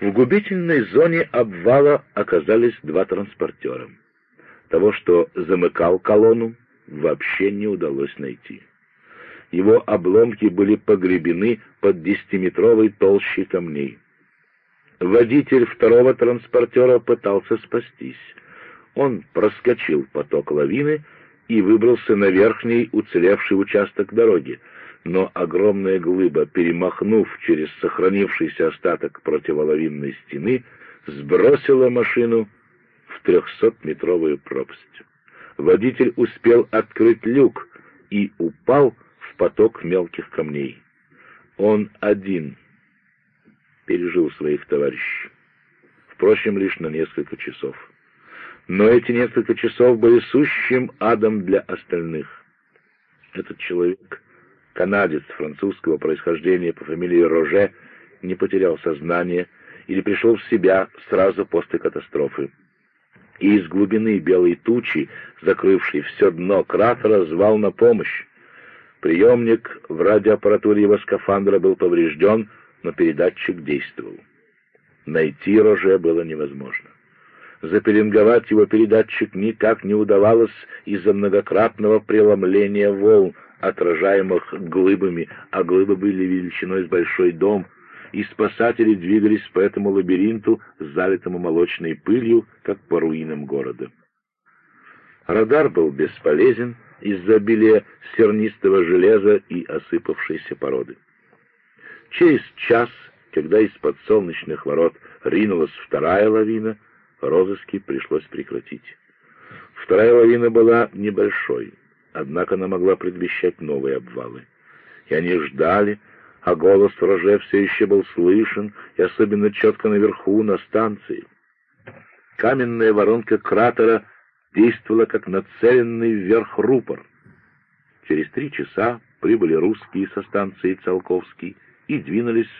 В губительной зоне обвала оказались два транспортера. Того, что замыкал колонну, вообще не удалось найти. Его обломки были погребены под десятиметровой толщей камней. Водитель второго транспортера пытался спастись. Он проскочил поток лавины и выбрался на верхний уцелевший участок дороги, но огромная глыба, перемахнув через сохранившийся остаток противоловинной стены, сбросила машину в трехсотметровую пропасть. Водитель успел открыть люк и упал в поток мелких камней. Он один пережил своих товарищей. Впрочем, лишь на несколько часов. Но эти несколько часов были сущим адом для остальных. Этот человек, канадец французского происхождения по фамилии Роже, не потерял сознание или пришел в себя сразу после катастрофы. И из глубины белой тучи, закрывшей все дно кратера, звал на помощь. Приемник в радиоаппаратуре его скафандра был поврежден, но передатчик действовал. Найти Роже было невозможно. Запеленговать его передатчик никак не удавалось из-за многократного преломления волн, отражаемых глыбами, а глыбы были величиной с большой дом, и спасатели двигались по этому лабиринту, залитому молочной пылью, как по руинам города. Радар был бесполезен из-за обилия сернистого железа и осыпавшейся породы. Через час, когда из-под солнечных ворот ринулась вторая лавина, розыски пришлось прекратить. Вторая лавина была небольшой, однако она могла предвещать новые обвалы. И они ждали, а голос Роже все еще был слышен, и особенно четко наверху, на станции. Каменная воронка кратера действовала как нацеленный вверх рупор. Через три часа прибыли русские со станции Циолковский и двинулись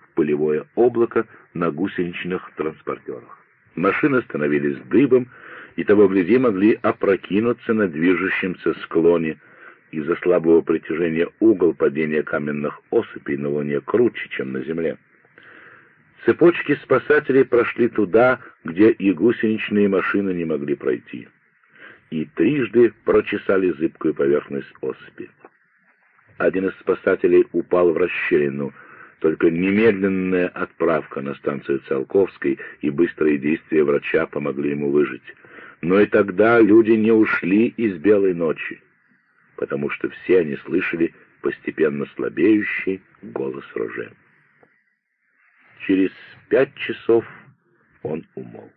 в пылевое облако на гусеничных транспортерах. Машины становились дыбом, и того гляди могли опрокинуться на движущемся склоне. Из-за слабого притяжения угол падения каменных осыпей на Луне круче, чем на Земле. Цепочки спасателей прошли туда, где и гусеничные машины не могли пройти. И трижды прочесали зыбкую поверхность осыпи. Один из спасателей упал в расщелину — только немедленная отправка на станцию Циолковской и быстрые действия врача помогли ему выжить. Но и тогда люди не ушли из белой ночи, потому что все они слышали постепенно слабеющий голос Роже. Через пять часов он умолк.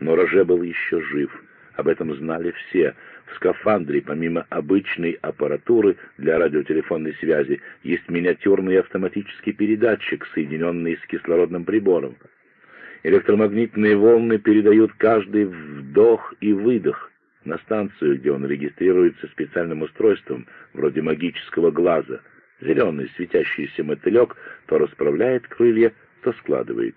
Но Роже был еще жив, об этом знали все, в скафандре, помимо обычной аппаратуры для радиотелефонной связи, есть миниатюрный автоматический передатчик, соединенный с кислородным прибором. Электромагнитные волны передают каждый вдох и выдох на станцию, где он регистрируется специальным устройством, вроде магического глаза. Зеленый светящийся мотылек то расправляет крылья, то складывает.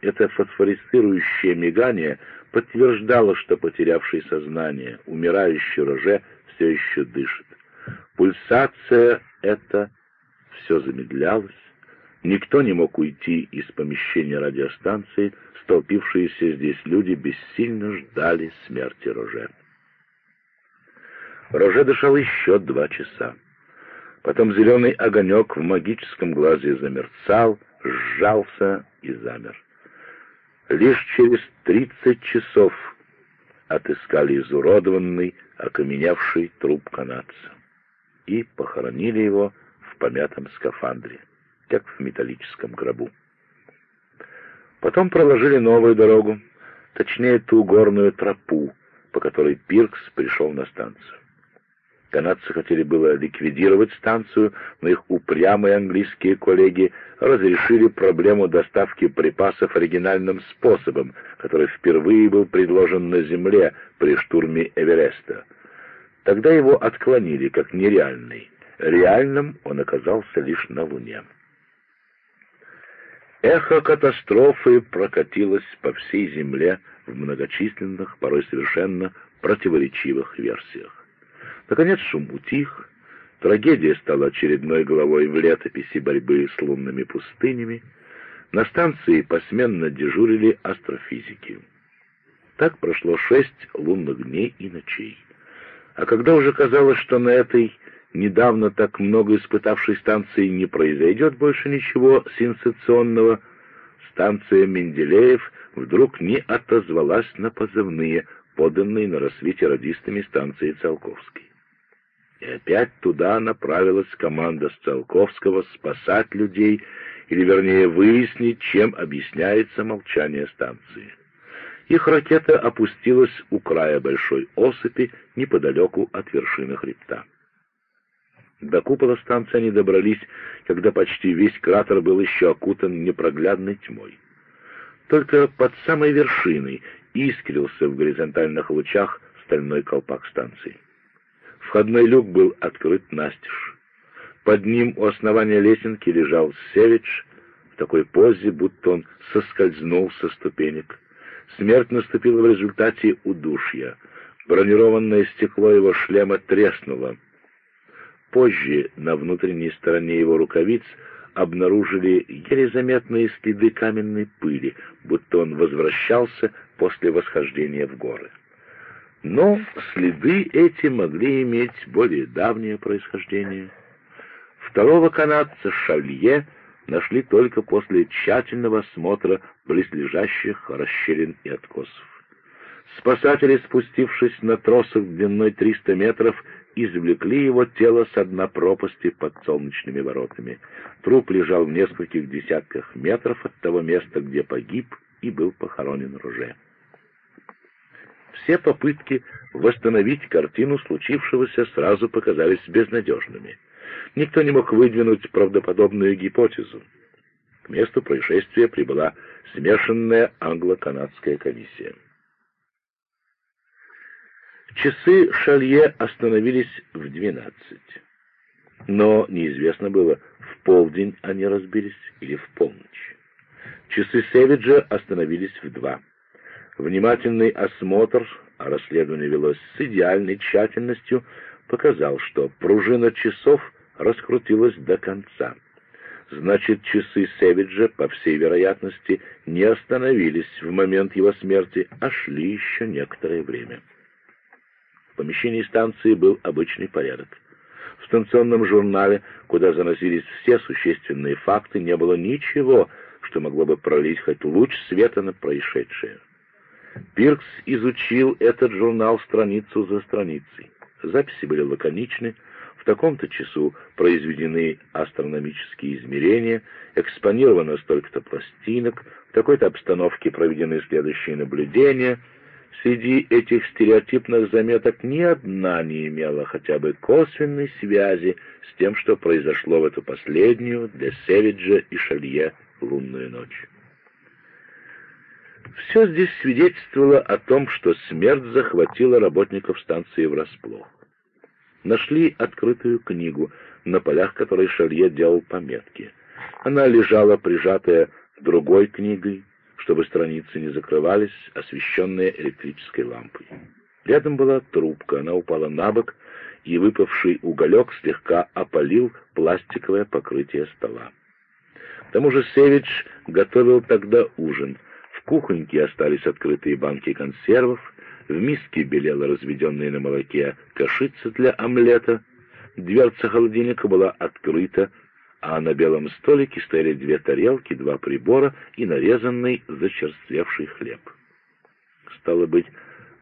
Это фосфорисцирующее мигание подтверждало, что потерявший сознание, умирающий Роже все еще дышит. Пульсация эта все замедлялась. Никто не мог уйти из помещения радиостанции, столпившиеся здесь люди бессильно ждали смерти Роже. Роже дышал еще два часа. Потом зеленый огонек в магическом глазе замерцал, сжался и замер. Лишь через тридцать часов отыскали изуродованный, окаменевший труп канадца и похоронили его в помятом скафандре, как в металлическом гробу. Потом проложили новую дорогу, точнее ту горную тропу, по которой Пиркс пришел на станцию. Канадцы хотели было ликвидировать станцию, но их упрямые английские коллеги разрешили проблему доставки припасов оригинальным способом, который впервые был предложен на Земле при штурме Эвереста. Тогда его отклонили как нереальный. Реальным он оказался лишь на Луне. Эхо катастрофы прокатилось по всей Земле в многочисленных, порой совершенно противоречивых версиях. Наконец шум утих, трагедия стала очередной главой в летописи борьбы с лунными пустынями, На станции посменно дежурили астрофизики. Так прошло шесть лунных дней и ночей. А когда уже казалось, что на этой недавно так много испытавшей станции не произойдет больше ничего сенсационного, станция Менделеев вдруг не отозвалась на позывные, поданные на рассвете радистами станции Циолковской. И опять туда направилась команда Циолковского спасать людей, или вернее выяснить, чем объясняется молчание станции. Их ракета опустилась у края большой осыпи неподалеку от вершины хребта. До купола станции они добрались, когда почти весь кратер был еще окутан непроглядной тьмой. Только под самой вершиной искрился в горизонтальных лучах стальной колпак станции. Входной люк был открыт настежь. Под ним у основания лесенки лежал Севич в такой позе, будто он соскользнул со ступенек. Смерть наступила в результате удушья. Бронированное стекло его шлема треснуло. Позже на внутренней стороне его рукавиц обнаружили еле заметные следы каменной пыли, будто он возвращался после восхождения в горы. Но следы эти могли иметь более давнее происхождение. Второго канадца Шалье нашли только после тщательного осмотра близлежащих расщелин и откосов. Спасатели, спустившись на тросах длиной 300 метров, извлекли его тело с дна пропасти под солнечными воротами. Труп лежал в нескольких десятках метров от того места, где погиб и был похоронен Руже. Все попытки восстановить картину случившегося сразу показались безнадежными. Никто не мог выдвинуть правдоподобную гипотезу. К месту происшествия прибыла смешанная англо-канадская комиссия. Часы Шалье остановились в двенадцать. Но неизвестно было, в полдень они разбились или в полночь. Часы Севиджа остановились в два. Внимательный осмотр, а расследование велось с идеальной тщательностью, показал, что пружина часов раскрутилась до конца. Значит, часы Севиджа, по всей вероятности, не остановились в момент его смерти, а шли еще некоторое время. Помещении станции был обычный порядок. В станционном журнале, куда заносились все существенные факты, не было ничего, что могло бы пролить хоть луч света на происшедшее. Пиркс изучил этот журнал страницу за страницей. Записи были лаконичны. В таком-то часу произведены астрономические измерения, экспонировано столько-то пластинок, в такой-то обстановке проведены следующие наблюдения. Среди этих стереотипных заметок ни одна не имела хотя бы косвенной связи с тем, что произошло в эту последнюю для Севиджа и Шалье лунную ночь. Все здесь свидетельствовало о том, что смерть захватила работников станции врасплох. Нашли открытую книгу, на полях которой Шарье делал пометки. Она лежала прижатая другой книгой, чтобы страницы не закрывались, освещенные электрической лампой. Рядом была трубка, она упала на бок, и выпавший уголек слегка опалил пластиковое покрытие стола. К тому же Севич готовил тогда ужин — кухоньке остались открытые банки консервов, в миске белела разведенная на молоке кашица для омлета, дверца холодильника была открыта, а на белом столике стояли две тарелки, два прибора и нарезанный зачерствевший хлеб. Стало быть,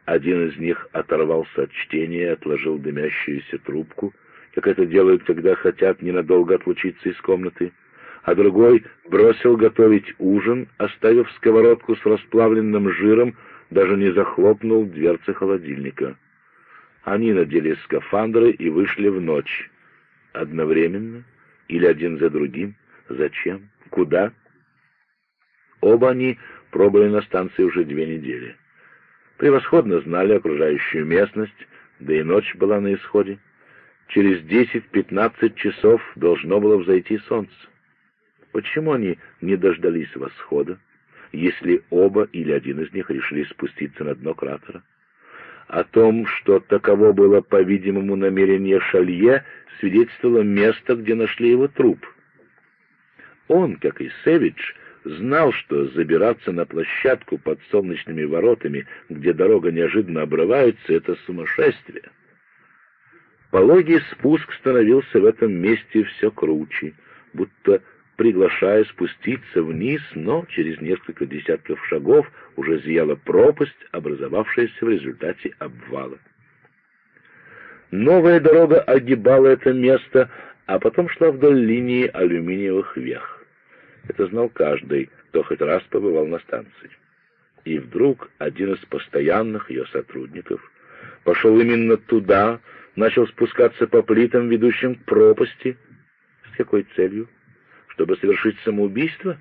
один из них оторвался от чтения отложил дымящуюся трубку, как это делают, когда хотят ненадолго отлучиться из комнаты а другой бросил готовить ужин, оставив сковородку с расплавленным жиром, даже не захлопнул дверцы холодильника. Они надели скафандры и вышли в ночь. Одновременно? Или один за другим? Зачем? Куда? Оба они пробыли на станции уже две недели. Превосходно знали окружающую местность, да и ночь была на исходе. Через десять-пятнадцать часов должно было взойти солнце. Почему они не дождались восхода, если оба или один из них решили спуститься на дно кратера? О том, что таково было, по-видимому, намерение Шалье, свидетельствовало место, где нашли его труп. Он, как и Севич, знал, что забираться на площадку под солнечными воротами, где дорога неожиданно обрывается, — это сумасшествие. Пологий спуск становился в этом месте все круче, будто приглашая спуститься вниз, но через несколько десятков шагов уже зияла пропасть, образовавшаяся в результате обвала. Новая дорога огибала это место, а потом шла вдоль линии алюминиевых вех. Это знал каждый, кто хоть раз побывал на станции. И вдруг один из постоянных ее сотрудников пошел именно туда, начал спускаться по плитам, ведущим к пропасти. С какой целью? Чтобы совершить самоубийство?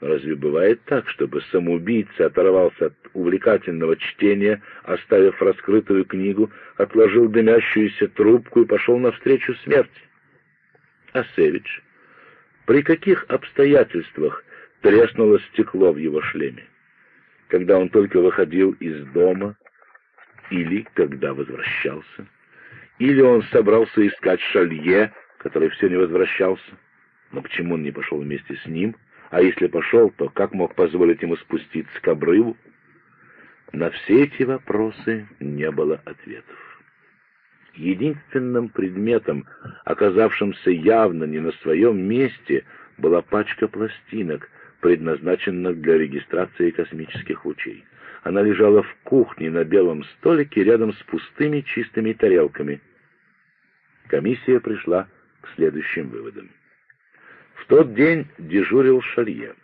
Разве бывает так, чтобы самоубийца оторвался от увлекательного чтения, оставив раскрытую книгу, отложил дымящуюся трубку и пошел навстречу смерти? А Севич? При каких обстоятельствах треснуло стекло в его шлеме? Когда он только выходил из дома или когда возвращался? Или он собрался искать Шалье, который все не возвращался? Но почему он не пошел вместе с ним? А если пошел, то как мог позволить ему спуститься к обрыву? На все эти вопросы не было ответов. Единственным предметом, оказавшимся явно не на своем месте, была пачка пластинок, предназначенных для регистрации космических лучей. Она лежала в кухне на белом столике рядом с пустыми чистыми тарелками. Комиссия пришла к следующим выводам. В тот день дежурил Шарье.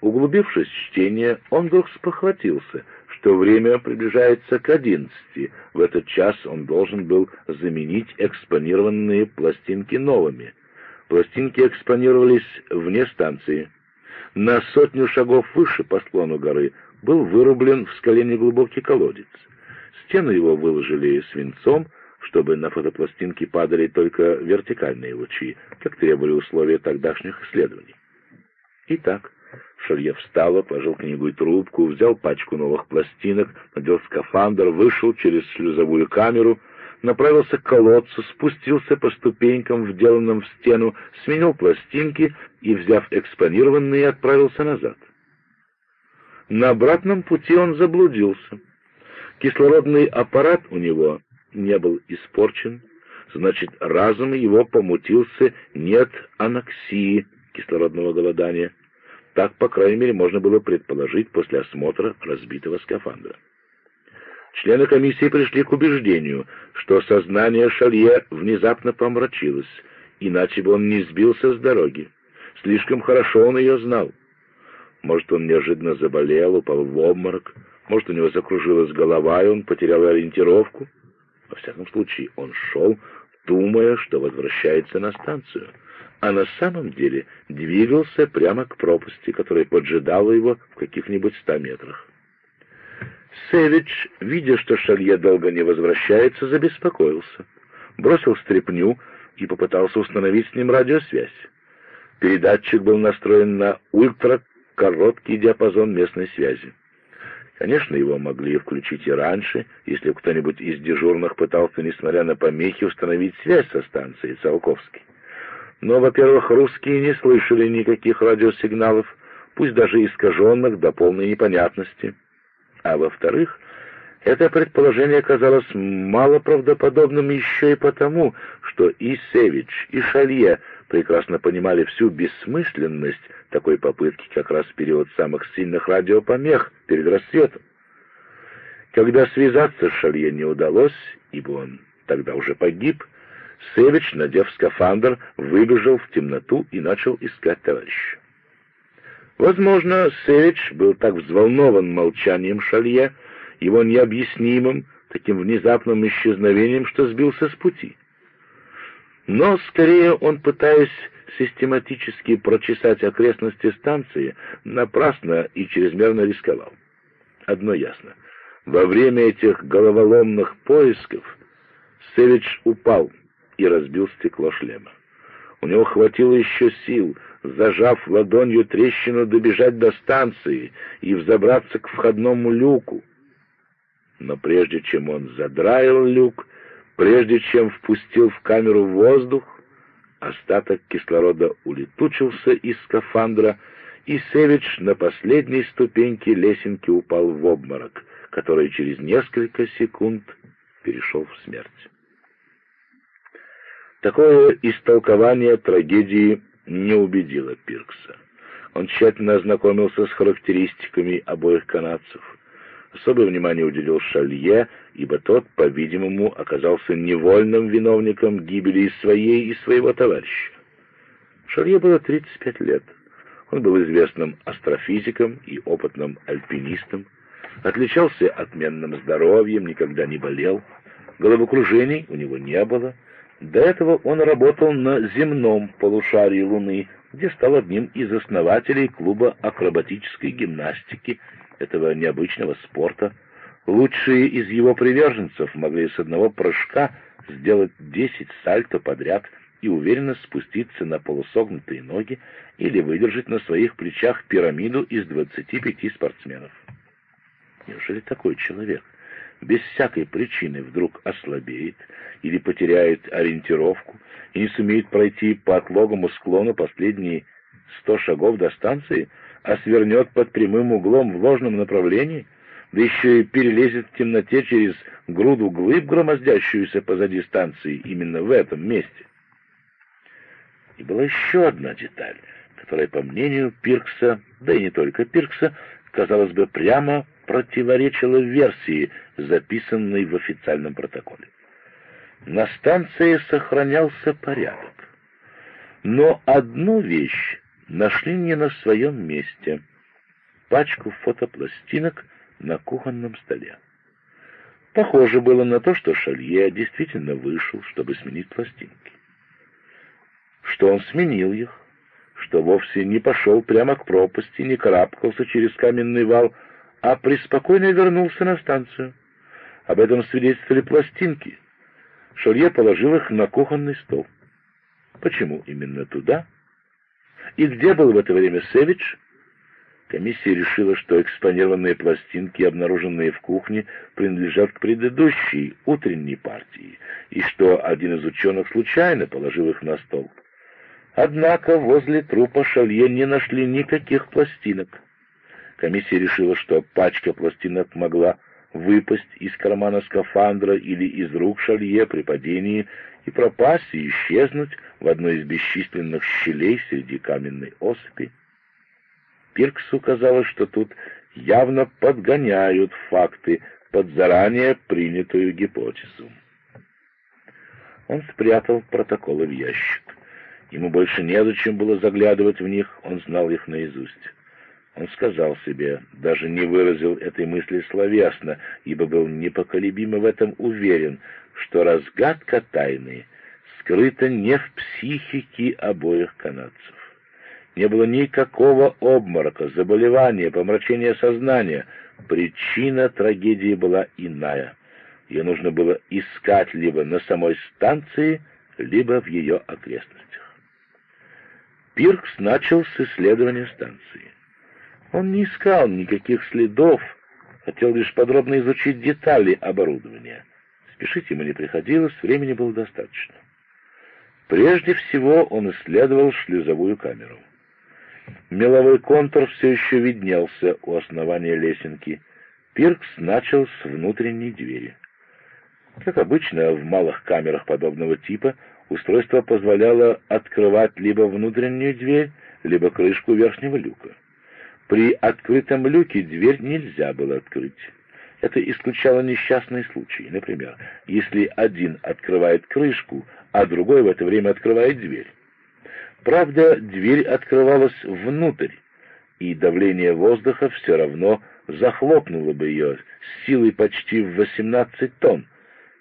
Углубившись в чтение, он вдруг спохватился, что время приближается к одиннадцати. В этот час он должен был заменить экспонированные пластинки новыми. Пластинки экспонировались вне станции. На сотню шагов выше по склону горы был вырублен в скале неглубокий колодец. Стены его выложили свинцом, чтобы на фотопластинки падали только вертикальные лучи, как требовали условия тогдашних исследований. Итак, Шарье встал, положил книгу и трубку, взял пачку новых пластинок, надел скафандр, вышел через шлюзовую камеру, направился к колодцу, спустился по ступенькам, вделанным в стену, сменил пластинки и, взяв экспонированные, отправился назад. На обратном пути он заблудился. Кислородный аппарат у него не был испорчен, значит, разум его помутился нет аноксии, кислородного голодания. Так, по крайней мере, можно было предположить после осмотра разбитого скафандра. Члены комиссии пришли к убеждению, что сознание Шалье внезапно помрачилось, иначе бы он не сбился с дороги. Слишком хорошо он ее знал. Может, он неожиданно заболел, упал в обморок, может, у него закружилась голова, и он потерял ориентировку. Во всяком случае, он шел, думая, что возвращается на станцию а на самом деле двигался прямо к пропасти, которая поджидала его в каких-нибудь ста метрах. Севич, видя, что Шалье долго не возвращается, забеспокоился, бросил стряпню и попытался установить с ним радиосвязь. Передатчик был настроен на ультракороткий диапазон местной связи. Конечно, его могли включить и раньше, если кто-нибудь из дежурных пытался, несмотря на помехи, установить связь со станцией Циолковской. Но, во-первых, русские не слышали никаких радиосигналов, пусть даже искаженных до полной непонятности. А во-вторых, это предположение казалось малоправдоподобным еще и потому, что и Севич, и Шалье прекрасно понимали всю бессмысленность такой попытки как раз в период самых сильных радиопомех перед рассветом. Когда связаться с Шалье не удалось, ибо он тогда уже погиб, Севич, надев скафандр, выбежал в темноту и начал искать товарища. Возможно, Севич был так взволнован молчанием Шалье, его необъяснимым, таким внезапным исчезновением, что сбился с пути. Но, скорее, он, пытаясь систематически прочесать окрестности станции, напрасно и чрезмерно рисковал. Одно ясно. Во время этих головоломных поисков Севич упал, и разбил стекло шлема. У него хватило еще сил, зажав ладонью трещину, добежать до станции и взобраться к входному люку. Но прежде чем он задраил люк, прежде чем впустил в камеру воздух, остаток кислорода улетучился из скафандра, и Севич на последней ступеньке лесенки упал в обморок, который через несколько секунд перешел в смерть. Такое истолкование трагедии не убедило Пиркса. Он тщательно ознакомился с характеристиками обоих канадцев. Особое внимание уделил Шалье, ибо тот, по-видимому, оказался невольным виновником гибели и своей, и своего товарища. Шалье было 35 лет. Он был известным астрофизиком и опытным альпинистом, отличался отменным здоровьем, никогда не болел, головокружений у него не было. До этого он работал на земном полушарии Луны, где стал одним из основателей клуба акробатической гимнастики, этого необычного спорта. Лучшие из его приверженцев могли с одного прыжка сделать 10 сальто подряд и уверенно спуститься на полусогнутые ноги или выдержать на своих плечах пирамиду из 25 спортсменов. Неужели такой человек без всякой причины вдруг ослабеет или потеряет ориентировку и не сумеет пройти по отлогому склону последние сто шагов до станции, а свернет под прямым углом в ложном направлении, да еще и перелезет в темноте через груду глыб, громоздящуюся позади станции, именно в этом месте. И была еще одна деталь, которая, по мнению Пиркса, да и не только Пиркса, казалось бы, прямо противоречила версии, записанной в официальном протоколе. На станции сохранялся порядок. Но одну вещь нашли не на своем месте — пачку фотопластинок на кухонном столе. Похоже было на то, что Шалье действительно вышел, чтобы сменить пластинки. Что он сменил их, что вовсе не пошел прямо к пропасти, не карабкался через каменный вал, а преспокойно вернулся на станцию. Об этом свидетельствовали пластинки. Шалье положил их на кухонный стол. Почему именно туда? И где был в это время Севич? Комиссия решила, что экспонированные пластинки, обнаруженные в кухне, принадлежат к предыдущей, утренней партии, и что один из ученых случайно положил их на стол. Однако возле трупа Шалье не нашли никаких пластинок. Комиссия решила, что пачка пластинок могла выпасть из кармана скафандра или из рук Шалье при падении и пропасть и исчезнуть в одной из бесчисленных щелей среди каменной осыпи. Пирксу казалось, что тут явно подгоняют факты под заранее принятую гипотезу. Он спрятал протоколы в ящик. Ему больше незачем было заглядывать в них, он знал их наизусть. Он сказал себе, даже не выразил этой мысли словесно, ибо был непоколебимо в этом уверен, что разгадка тайны скрыта не в психике обоих канадцев. Не было никакого обморока, заболевания, помрачения сознания. Причина трагедии была иная. Ее нужно было искать либо на самой станции, либо в ее окрестностях. Пиркс начал с исследования станции. Он не искал никаких следов, хотел лишь подробно изучить детали оборудования. Спешить ему не приходилось, времени было достаточно. Прежде всего он исследовал шлюзовую камеру. Меловой контур все еще виднелся у основания лесенки. Пиркс начал с внутренней двери. Как обычно, в малых камерах подобного типа устройство позволяло открывать либо внутреннюю дверь, либо крышку верхнего люка. При открытом люке дверь нельзя было открыть. Это исключало несчастные случаи. Например, если один открывает крышку, а другой в это время открывает дверь. Правда, дверь открывалась внутрь, и давление воздуха все равно захлопнуло бы ее с силой почти в 18 тонн,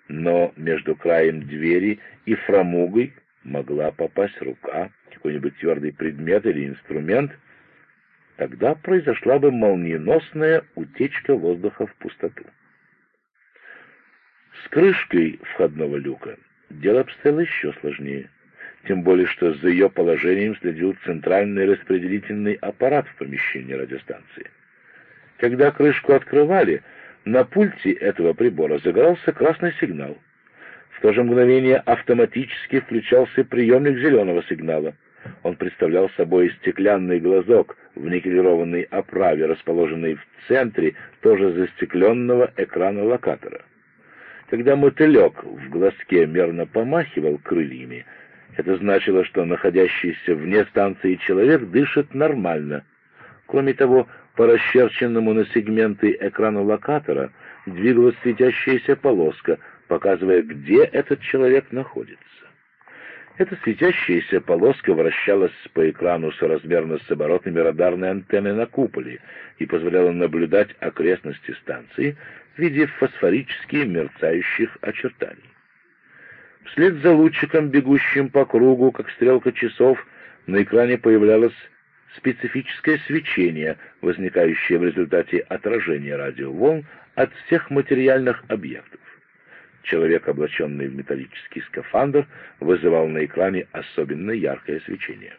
но между краем двери и фрамугой могла попасть рука, какой-нибудь твердый предмет или инструмент — тогда произошла бы молниеносная утечка воздуха в пустоту. С крышкой входного люка дело обстояло еще сложнее, тем более что за ее положением следил центральный распределительный аппарат в помещении радиостанции. Когда крышку открывали, на пульте этого прибора загорался красный сигнал. В то же мгновение автоматически включался приемник зеленого сигнала — Он представлял собой стеклянный глазок в никелированной оправе, расположенный в центре тоже застекленного экрана локатора. Когда мотылек в глазке мерно помахивал крыльями, это значило, что находящийся вне станции человек дышит нормально. Кроме того, по расчерченному на сегменты экрану локатора двигалась светящаяся полоска, показывая, где этот человек находится. Эта светящаяся полоска вращалась по экрану соразмерно с оборотами радарной антенны на куполе и позволяла наблюдать окрестности станции в виде фосфорически мерцающих очертаний. Вслед за лучиком, бегущим по кругу, как стрелка часов, на экране появлялось специфическое свечение, возникающее в результате отражения радиоволн от всех материальных объектов. Человек, облаченный в металлический скафандр, вызывал на экране особенно яркое свечение.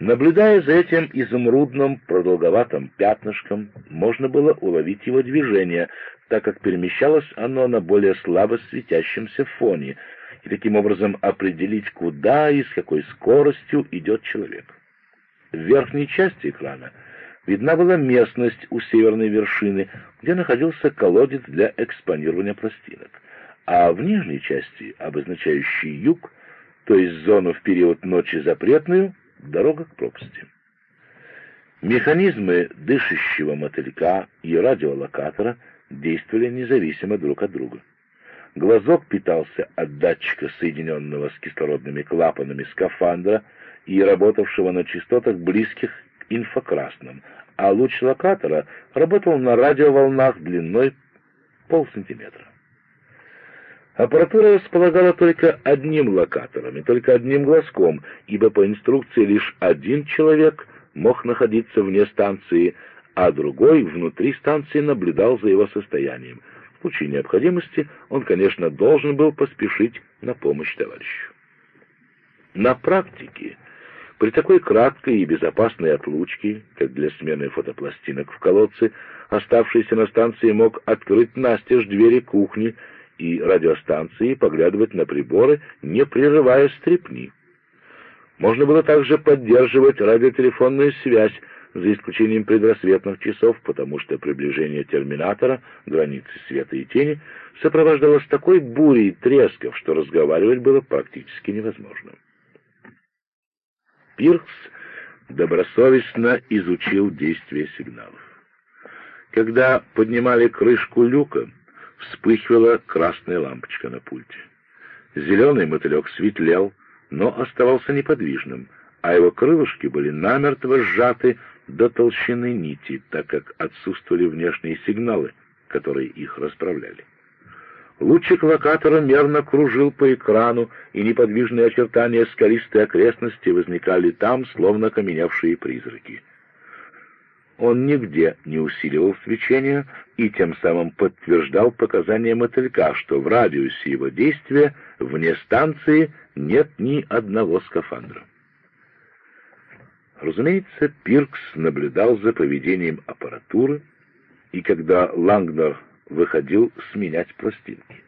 Наблюдая за этим изумрудным продолговатым пятнышком, можно было уловить его движение, так как перемещалось оно на более слабо светящемся фоне, и таким образом определить, куда и с какой скоростью идет человек. В верхней части экрана видна была местность у северной вершины, где находился колодец для экспонирования пластинок, а в нижней части, обозначающей юг, то есть зону в период ночи запретную, дорога к пропасти. Механизмы дышащего мотылька и радиолокатора действовали независимо друг от друга. Глазок питался от датчика, соединенного с кислородными клапанами скафандра и работавшего на частотах, близких к инфракрасным, а луч локатора работал на радиоволнах длиной полсантиметра. Аппаратура располагала только одним локатором и только одним глазком, ибо по инструкции лишь один человек мог находиться вне станции, а другой внутри станции наблюдал за его состоянием. В случае необходимости он, конечно, должен был поспешить на помощь товарищу. На практике при такой краткой и безопасной отлучке, как для смены фотопластинок в колодце, оставшийся на станции мог открыть настежь двери кухни и радиостанции поглядывать на приборы, не прерывая стрепни. Можно было также поддерживать радиотелефонную связь, за исключением предрассветных часов, потому что приближение терминатора, границы света и тени, сопровождалось такой бурей тресков, что разговаривать было практически невозможно. Пиркс добросовестно изучил действие сигналов. Когда поднимали крышку люка, вспыхивала красная лампочка на пульте. Зеленый мотылек светлел, но оставался неподвижным, а его крылышки были намертво сжаты до толщины нити, так как отсутствовали внешние сигналы, которые их расправляли. Лучик локатора мерно кружил по экрану, и неподвижные очертания скалистой окрестности возникали там, словно каменевшие призраки. Он нигде не усиливал свечение и тем самым подтверждал показания мотылька, что в радиусе его действия вне станции нет ни одного скафандра. Разумеется, Пиркс наблюдал за поведением аппаратуры, и когда Лангнер выходил сменять пластинки.